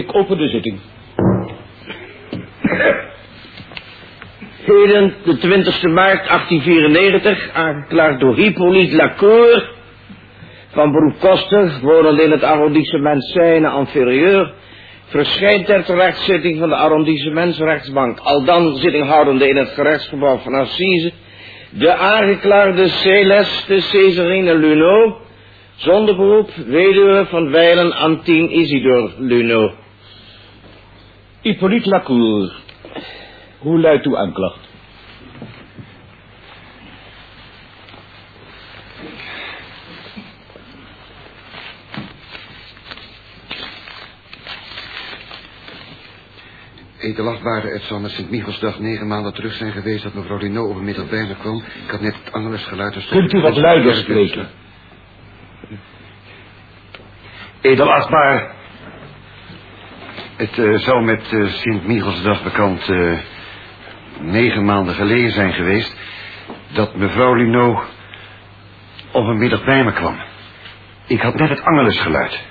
Ik open de zitting. Heden, de 20 maart 1894, aangeklaagd door Hippolyte Lacour... van beroep koster, wonend in het arrondissement Seine-Inferieur... verschijnt ter terechtzitting van de arrondissementsrechtsbank... al dan zitting houdende in het gerechtsgebouw van Assise... de aangeklaagde Celeste Césarine Luneau... zonder beroep, weduwe van Weilen Antien Isidor Luneau... Hippolyte Lacour. Hoe luidt uw aanklacht? Edelachtbare, het zal met Sint-Michelsdag negen maanden terug zijn geweest... dat mevrouw Lino op een middag bij me kwam. Ik had net het Angeles-geluid... dus- Kunt u wat luider spreken? Edelachtbaar. Het eh, zal met eh, Sint-Michelsdag bekend... eh, negen maanden geleden zijn geweest... dat mevrouw Lino op een middag bij me kwam. Ik had net het Angeles-geluid.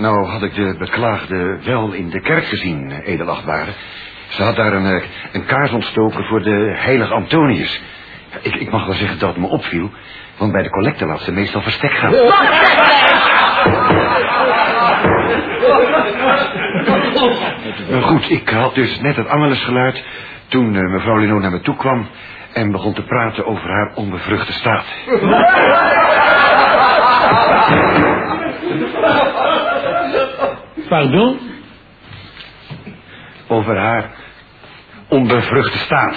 Nou had ik de beklaagde wel in de kerk gezien, edelachtbare. Ze had daar een, eh, een kaars ontstoken voor de heilige Antonius. Ik, ik mag wel zeggen dat het me opviel, want bij de collecte laat ze meestal verstek gaan. Nou goed, ik had dus net het angelesgeluid toen eh, mevrouw Lino naar me toe kwam en begon te praten over haar onbevruchte staat. Pardon? Over haar onbevruchte staat.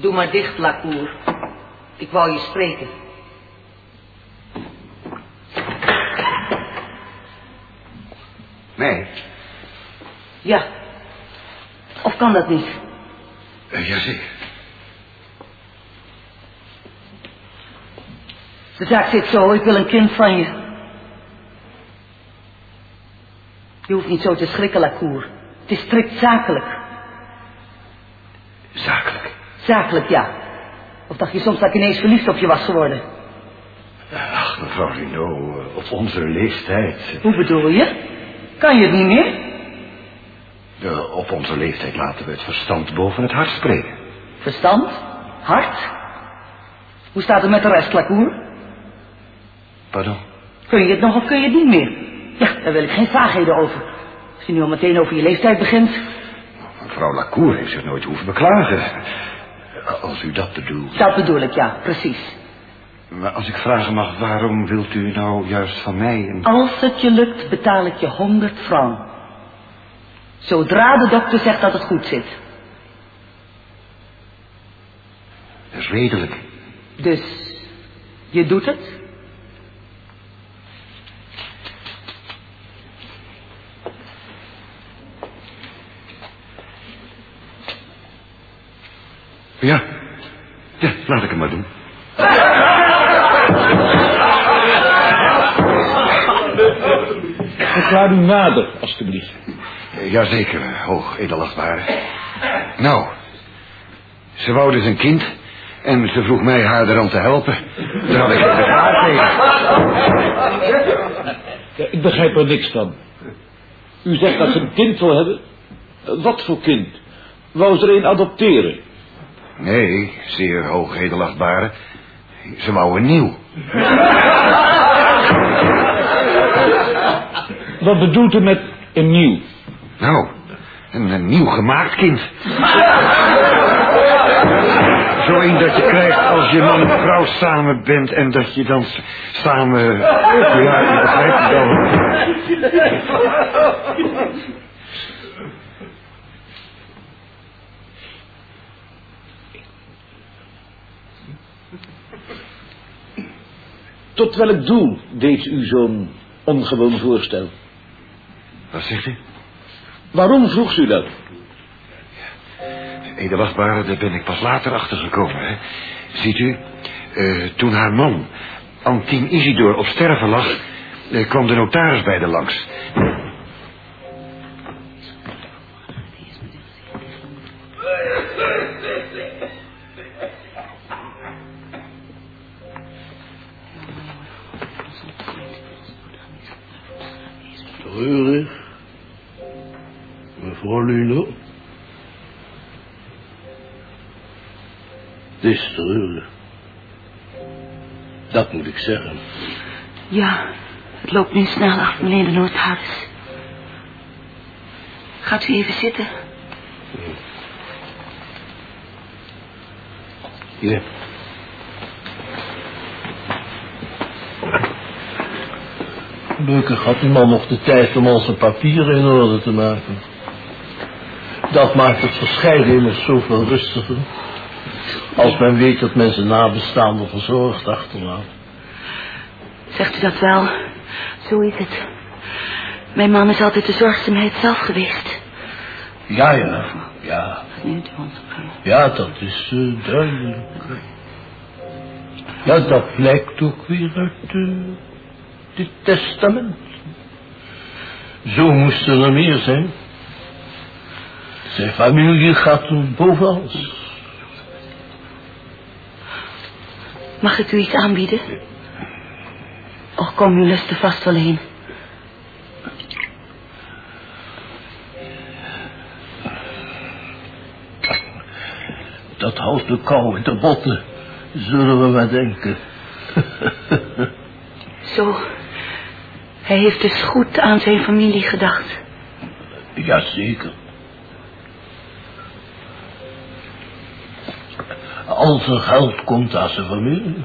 Doe maar dicht, Lacour. Ik wou je spreken. Nee, Ja. Of kan dat niet? uh, jazeker. De zaak zit zo, ik wil een kind van je. Je hoeft niet zo te schrikken, Lacour. Het is strikt zakelijk. Zakelijk. Zakelijk, ja. Of dacht je soms dat ik ineens verliefd op je was geworden? Ach, mevrouw Lino, eh, op onze leeftijd. Hoe bedoel je? Kan je het niet meer? op onze leeftijd laten we het verstand boven het hart spreken. Verstand? Hart? Hoe staat het met de rest, Lacour? Pardon? Kun je het nog of kun je het niet meer? Ja, daar wil ik geen vaagheden over. Als je nu al meteen over je leeftijd begint. Mevrouw Lacour heeft zich nooit hoeven beklagen. Als u dat bedoelt. Dat bedoel ik, ja, precies. Maar als ik vragen mag, waarom wilt u nou juist van mij een... Als het je lukt, betaal ik je honderd francs. Zodra de dokter zegt dat het goed zit. Dat is redelijk. Dus, je doet het? Ja. Ja, laat ik hem maar doen. Verklaar u nader, alstublieft. Eh, Jazeker, hoog edelachtbare. Nou, ze wou dus een kind en ze vroeg mij haar eraan te helpen. Daar had ik geen bezwaar tegen. Ik begrijp er niks van. U zegt dat ze een kind wil hebben. Wat voor kind? Wou ze er een adopteren? Nee, zeer hoog edelachtbare. Ze wou een nieuw. Wat bedoelt u met een nieuw? Nou, een, een nieuw gemaakt kind. Zo een dat je krijgt als je man en vrouw samen bent en dat je dan samen... Ja, je begrijpt het wel. Tot welk doel deed u zo'n ongewoon voorstel? Wat zegt u? Waarom vroeg u dat? Edelachtbare, daar ben ik pas later achter gekomen. Hè. Ziet u, eh, toen haar man, Antien Isidor, op sterven lag... eh, kwam de notaris bij de langs. Het is treurig. Dat moet ik zeggen. Ja, het loopt nu snel af, meneer de notaris. Gaat u even zitten? Ja. Gelukkig had die man nog de tijd om al zijn papieren in orde te maken. Dat maakt het verscheiden immers zoveel rustiger. Als men weet dat men zijn nabestaanden verzorgd achterlaat. Zegt u dat wel? Zo is het. Mijn man is altijd de zorgzaamheid zelf geweest. Ja, ja, ja. Ja, dat is eh, duidelijk. Ja, dat blijkt ook weer uit eh, dit testament. Zo moesten er meer zijn. Zijn familie gaat boven alles. Mag ik u iets aanbieden? Och, kom, u lust er vast wel heen. Dat houdt de kou in de botten, zullen we maar denken. Zo. Hij heeft dus goed aan zijn familie gedacht. Jazeker. Al zijn geld komt aan zijn familie.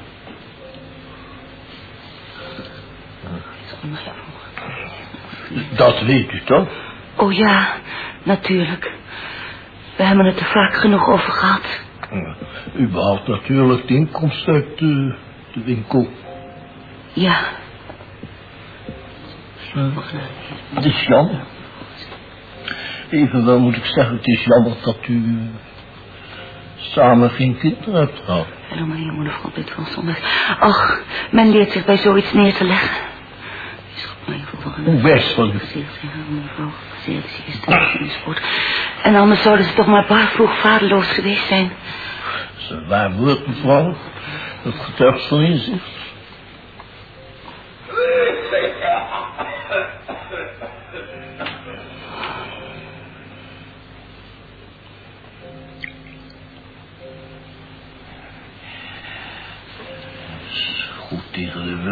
Dat weet u toch? Oh ja, natuurlijk. We hebben het er vaak genoeg over gehad. U behaalt natuurlijk de inkomsten uit de, de winkel. Ja, Het is jammer. Evenwel moet ik zeggen, het is jammer dat u samen geen kinderen hebt gehad. hallo meneer mevrouw dit van zondag. Och, men leert zich bij zoiets neer te leggen. Hoe best van u. En anders zouden ze toch maar bar vroeg vaderloos geweest zijn. Dat is een waar woord, mevrouw. Dat getuigt van inzicht.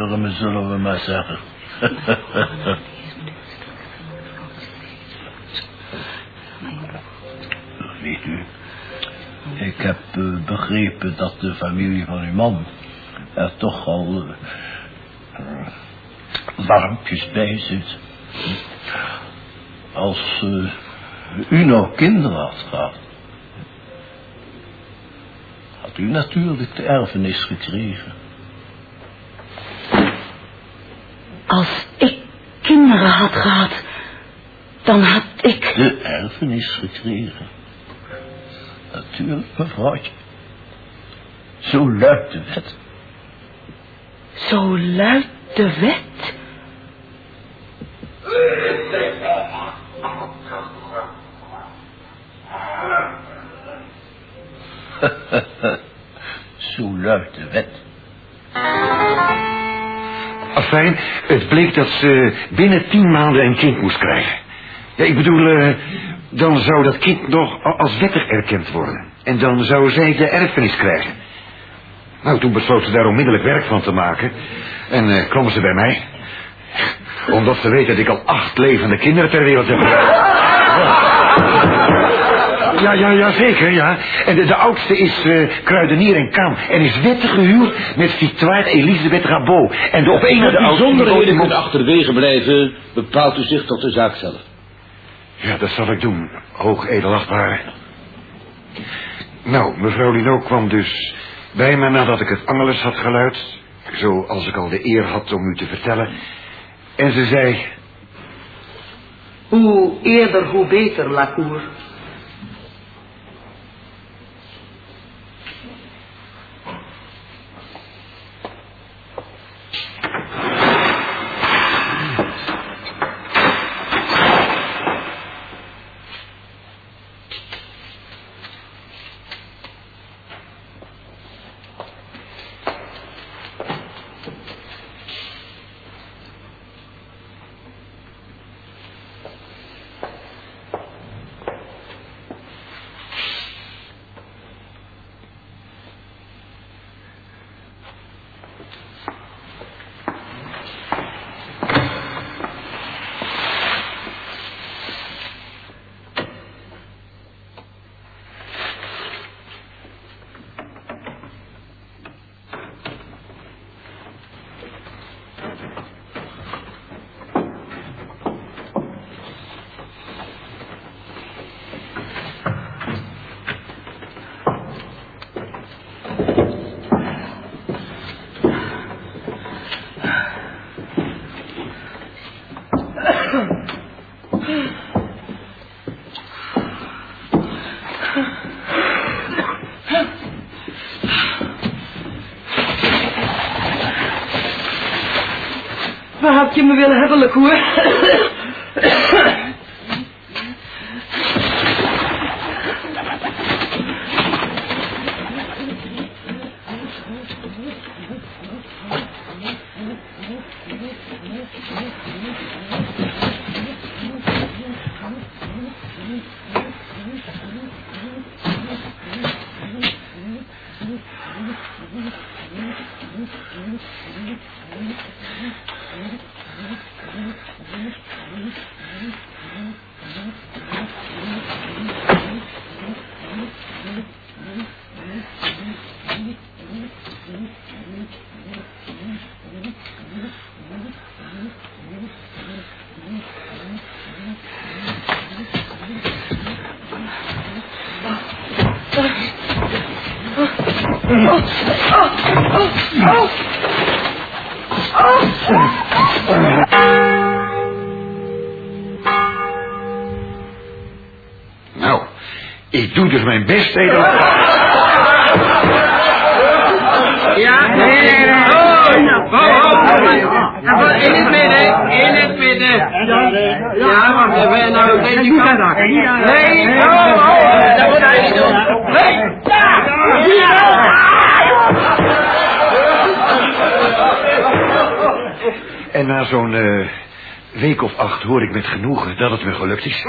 De wurmen, zullen we maar zeggen. Weet u, ik heb eh, begrepen dat de familie van uw man er toch al eh, warmpjes bij zit. Als eh, u nou kinderen had gehad, had u natuurlijk de erfenis gekregen. Als ik kinderen had gehad, dan had ik... De erfenis gekregen. Natuurlijk, mevrouwtje. Zo luidt de wet. Zo luidt de wet. Zo luidt de wet. Afijn, het bleek dat ze binnen tien maanden een kind moest krijgen. Ja, ik bedoel, eh, dan zou dat kind nog als wettig erkend worden. En dan zou zij de erfenis krijgen. Nou, toen besloot ze daar onmiddellijk werk van te maken. En kwam ze bij mij. Omdat ze weet dat ik al acht levende kinderen ter wereld heb Ja, ja, ja, zeker, ja. En de, de oudste is eh, kruidenier en kaam. En is wettig gehuwd met Victoire Elisabeth Rabot. En de op een na De de oudste... bijzonderheden kunnen achterwege blijven, bepaalt u zich tot de zaak zelf. Ja, dat zal ik doen, hoog edelachtbare. Nou, mevrouw Lino kwam dus bij me nadat ik het Angelus had geluid. Zoals ik al de eer had om u te vertellen. En ze zei... Hoe eerder, hoe beter, Lacour. Je me willen hebben, Lacour? Nou, ik doe dus mijn best, edelachtbare. Ja, nee, nee, nee. Oh, oh, oh, oh. In het midden, in het midden. Ja, wacht even, nou, op deze kant. Nee, oh, oh, dat moet hij niet doen. Nee, ja, En na zo'n eh, week of acht hoor ik met genoegen dat het me gelukt is.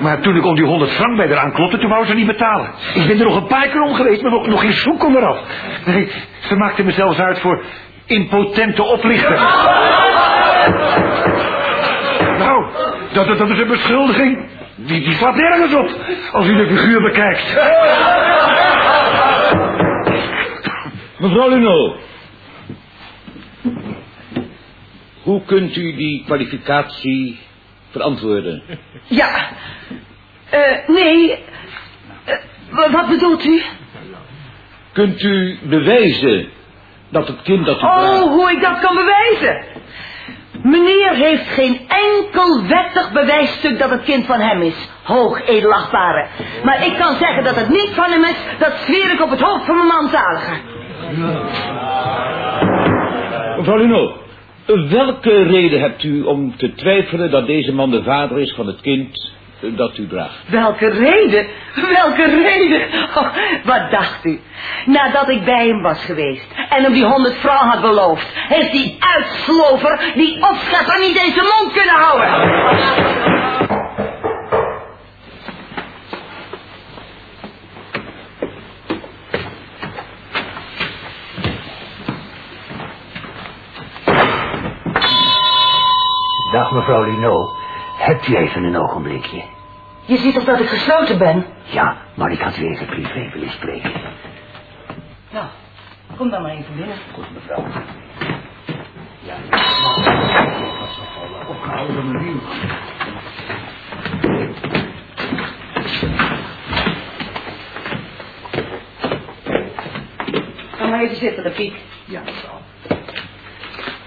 Maar toen ik om die 100 frank bij haar aanklopte, toen wou ze niet betalen. Ik ben er nog een paar keer om geweest, maar nog, nog geen zoek kon eraf. Nee, ze maakte me zelfs uit voor impotente oplichter. Nou, dat, dat, dat is een beschuldiging. Die, die slaat nergens op, als u de figuur bekijkt. Mevrouw Luno. Hoe kunt u die kwalificatie verantwoorden? Ja. Eh, nee. Eh, wa- wat bedoelt u? Kunt u bewijzen dat het kind dat u Oh, draagt... hoe ik dat kan bewijzen. Meneer heeft geen enkel wettig bewijsstuk dat het kind van hem is. hoog edelachtbare. Maar ik kan zeggen dat het niet van hem is, dat zweer ik op het hoofd van mijn man zaliger. Mevrouw Luno, welke reden hebt u om te twijfelen dat deze man de vader is van het kind eh, dat u draagt? Welke reden? Welke reden? Oh, wat dacht u? Nadat ik bij hem was geweest en hem die honderd francs had beloofd, heeft die uitslover, die opschepper niet zijn mond kunnen houden. Mevrouw Lino. Hebt u even een ogenblikje? Je ziet toch dat ik gesloten ben? Ja, maar ik had u even privé willen spreken. Nou, kom dan maar even binnen. Goed mevrouw. Ja, ik was nogal opgehouden mijn buurman. Ga maar even zitten, de piek. Ja, mevrouw.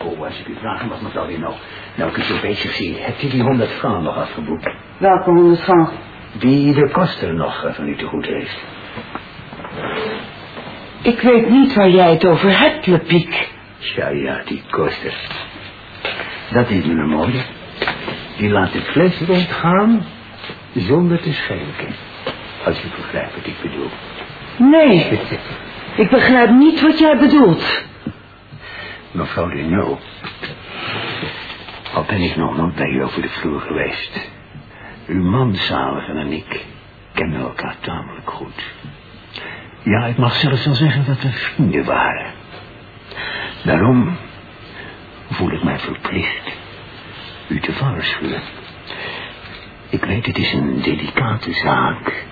Oh, als ik u vragen mag, mevrouw Lino. Nou, ik u zo bezig zie, hebt u die 100 francs nog afgeboekt? Welke honderd francs? Die de koster nog eh, van u te goed heeft. Ik weet niet waar jij het over hebt, Le Piek. Ja, ja, die koster. Dat is me een mooie. Die laat de fles rondgaan zonder te schenken. Als u begrijpt wat ik bedoel. Nee, ik begrijp niet wat jij bedoelt. Mevrouw Renaud. Al ben ik nog nooit bij u over de vloer geweest. Uw man Zaliger en ik kennen elkaar tamelijk goed. Ja, ik mag zelfs wel zeggen dat we vrienden waren. Daarom voel ik mij verplicht u te waarschuwen. Ik weet, het is een delicate zaak.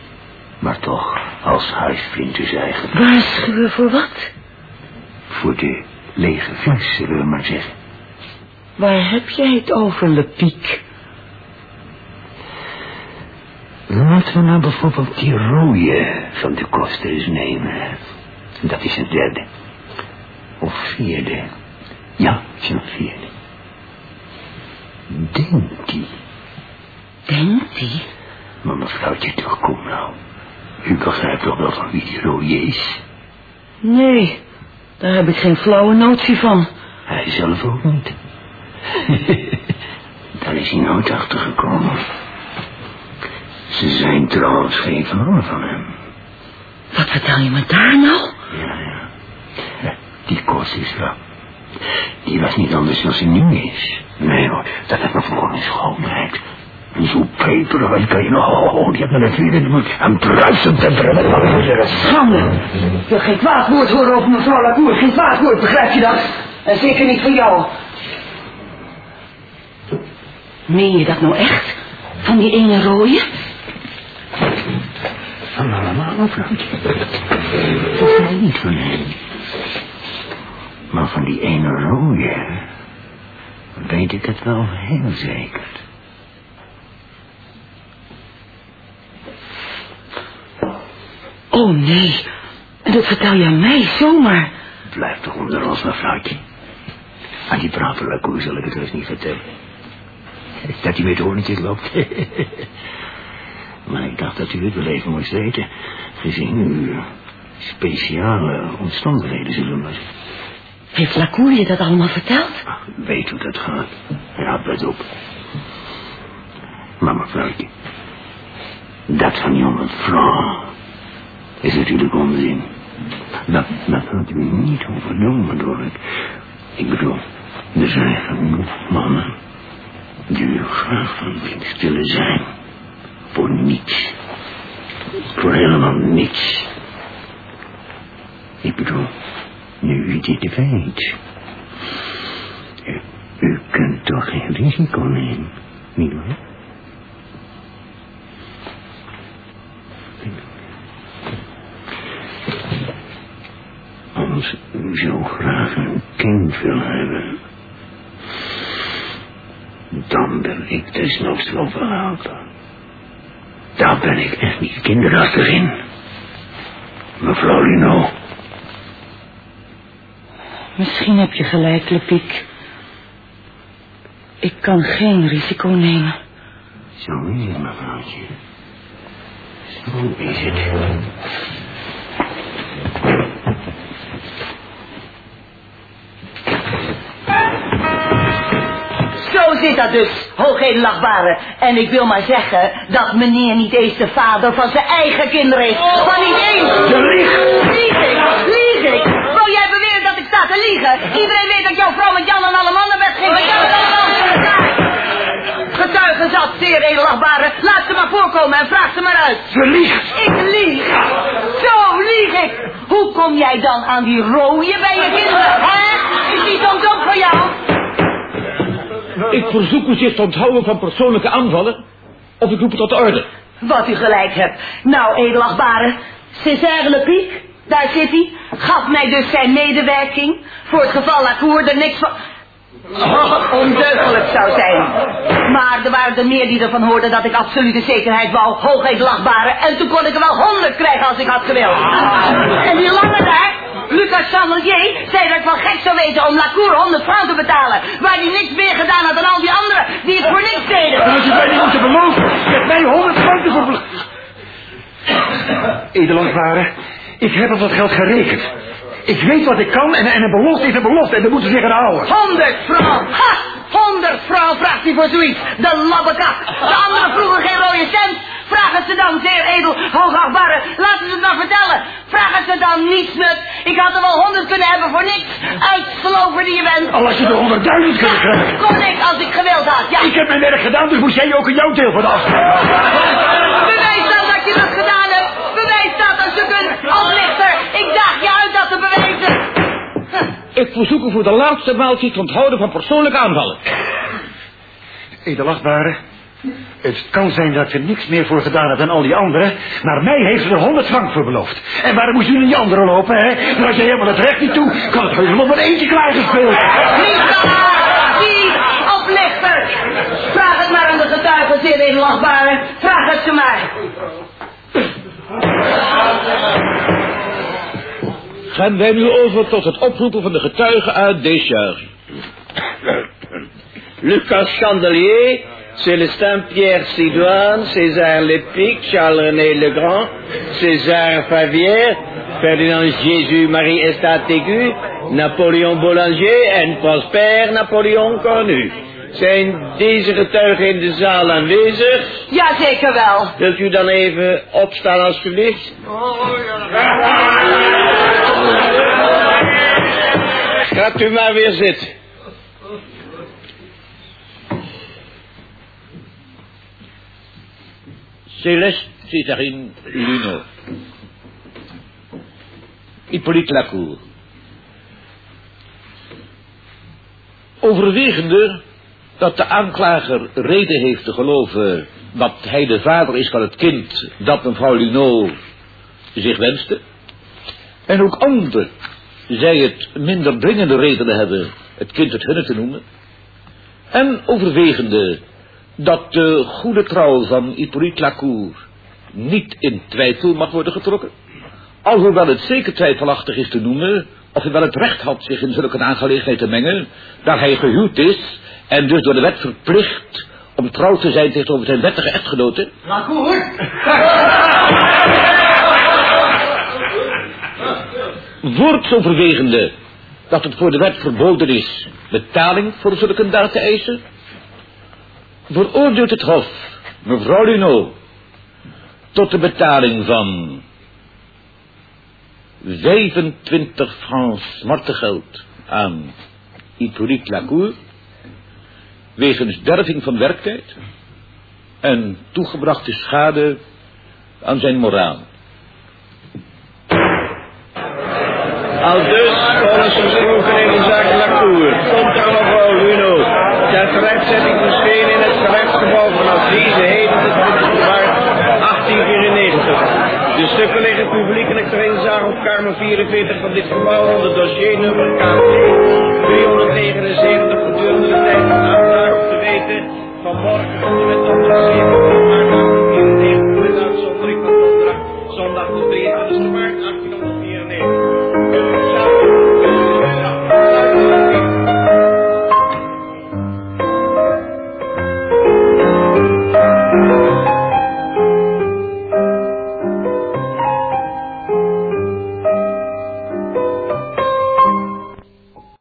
Maar toch, als huisvriend dus eigenlijk. Waarschuwen voor wat? Voor de lege fles, zullen we maar zeggen. Waar heb jij het over, Le Piek? Laten we nou bijvoorbeeld die rode van de kosten eens nemen. Dat is een derde. Of vierde. Ja, het is een vierde. Denkt die. Denkt hij? Maar mevrouwtje, toch kom nou. U begrijpt toch wel van wie die rode is? Nee, daar heb ik geen flauwe notie van. Hij zelf ook niet. Daar is hij nooit achter gekomen. Ze zijn trouwens geen vrouwen van hem. Wat vertel je me daar nou? Ja, ja. Ja, Die kost is wel. Die was niet anders dan ze nu is. Nee hoor, dat heeft me voor een schoonheid. En zo peperig, wat kan je nou... Oh, die heeft me een vier in de mond. En bruisend temperament, wat zeggen. Schande. Ik wil geen kwaad woord horen over mevrouw Lacour. Geen kwaad woord, begrijp je dat? En zeker niet van jou. Meen je dat nou echt? Van die ene rooie? Van allemaal, mevrouwtje. Volgens mij niet van hem. Maar van die ene rode... weet ik het wel heel zeker. Oh nee. En dat vertel je aan mij zomaar. Blijf toch onder ons, mevrouwtje. Aan die brave Lacour zal ik het dus niet vertellen. Dat hij met hoornetjes loopt. maar ik dacht dat u het wel even moest weten. Gezien uw speciale omstandigheden, zullen we maar. Heeft Lacour je dat allemaal verteld? Ach, weet hoe dat gaat. Ja, let op. Maar mevrouwtje. Dat van die honderd francs is natuurlijk onzin. Dat, dat had u niet overnomen door het. Ik bedoel, er zijn genoeg mannen die u graag van dienst willen zijn. Voor niets. Voor helemaal niets. Ik bedoel, nu u dit weet. U, u kunt toch geen risico nemen, nietwaar? Als u zo graag een kind wil hebben, dan ben ik desnoods wel verhaald. Daar ben ik echt niet kinderachtig in. Mevrouw Lino. Misschien heb je gelijk, Le Piek. Ik kan geen risico nemen. Zo is het, mevrouwtje. Hoe is het? Zo zit dat dus, hoogedelachtbare. En ik wil maar zeggen dat meneer niet eens de vader van zijn eigen kinderen is. Van niet eens. Je liegt! Lieg ik? Lieg ik? Wou jij beweren dat ik sta te liegen? Iedereen weet dat jouw vrouw met Jan en alle mannen wegging. Met Jan en alle mannen. Getuigen zat, zeer edelachtbare. Laat ze maar voorkomen en vraag ze maar uit. Ze liegt! Ik lieg. Zo lieg ik. Hoe kom jij dan aan die rode bij je kinderen, hè? Is die soms ook voor jou? Ik verzoek u zich te onthouden van persoonlijke aanvallen. Of ik roep het tot orde. Wat u gelijk hebt. Nou, edelachtbare, Césaire Le Pic, daar zit hij, gaf mij dus zijn medewerking voor het geval Lacour er niks van... Oh, ondeugelijk zou zijn. Maar er waren er meer die ervan hoorden dat ik absolute zekerheid wou, hoogedelachtbare. En toen kon ik er wel honderd krijgen als ik had gewild. En die Lucas Chandelier, zei dat ik wel gek zou weten om Lacour 100 francs te betalen. Waar die niks meer gedaan had dan al die anderen, die het voor niks deden. Dat je mij niet moeten beloven. Met mij honderd franken voor... Edelandwaren, ik heb op dat geld gerekend. Ik weet wat ik kan en, en een belofte is een belofte en daar moeten ze zich aan houden. 100 francs! Ha! 100 francs vraagt hij voor zoiets. De labbekak. De anderen vroegen geen rode cent. Vraag het ze dan, zeer edel, hoogachtbare. Laten ze het maar vertellen. Vraag het ze dan, niets nut. Ik had er wel 100 kunnen hebben voor niks. Uitslover die je bent. Al als je de honderdduizend kunt krijgen. Kon ik als ik gewild had, ja. Ik heb mijn werk gedaan, dus moest jij ook een jouw deel van afspraak. Bewijs dan dat je dat gedaan hebt. Bewijs dat als je kunt. Oplichter, ik daag je uit dat te bewijzen. Ik verzoek u voor de laatste maal zich te onthouden van persoonlijke aanvallen. Edelachtbare, het kan zijn dat er niks meer voor gedaan heb dan al die anderen, maar mij heeft ze er honderd frank voor beloofd. En waarom moest jullie die anderen lopen, hè? Dan had je helemaal het recht niet toe, kan het helemaal maar eentje klaargespeeld. Niet waar! Die oplichter! Vraag het maar aan de getuigen, zeer edelachtbare. Vraag het ze maar. Gaan wij nu over tot het oproepen van de getuigen uit Descharge. Lucas Chandelier, Célestin Pierre Sidoine, César Lepic, Charles-René Legrand, César Favière, Ferdinand Jésus-Marie Estatégu, Napoleon Boulanger en Prosper Napoleon Cornu. Zijn deze getuigen in de zaal aanwezig? Ja, zeker wel. Wilt u dan even opstaan alstublieft? Gaat u maar weer zitten. Céleste Césarine Luno. Hippolyte Lacour. Overwegende dat de aanklager reden heeft te geloven dat hij de vader is van het kind dat mevrouw Luno zich wenste. En ook anderen, zij het minder dringende redenen hebben het kind het hunne te noemen. En overwegende dat de goede trouw van Hippolyte Lacour niet in twijfel mag worden getrokken. Alhoewel het zeker twijfelachtig is te noemen of hij wel het recht had zich in zulke aangelegenheid te mengen, daar hij gehuwd is en dus door de wet verplicht om trouw te zijn tegenover zijn wettige echtgenote. Voorts overwegende dat het voor de wet verboden is betaling voor zulke daad te eisen, veroordeelt het Hof mevrouw Luno tot de betaling van 25 francs smartengeld aan Hippolyte Lacour wegens derving van werktijd en toegebrachte schade aan zijn moraal. Al dus, volgens gesproken in de zaak Lacour, komt er mevrouw Luno ter terechtzetting verschenen in het gerechtsgebouw vanaf deze heden 20 maart 1894. De stukken liggen publiekelijk ter inzage op kamer 44 van dit gebouw onder dossiernummer KV 379 gedurende de tijd van aanvraag op te weten. Van morgen tot en met donderdag 7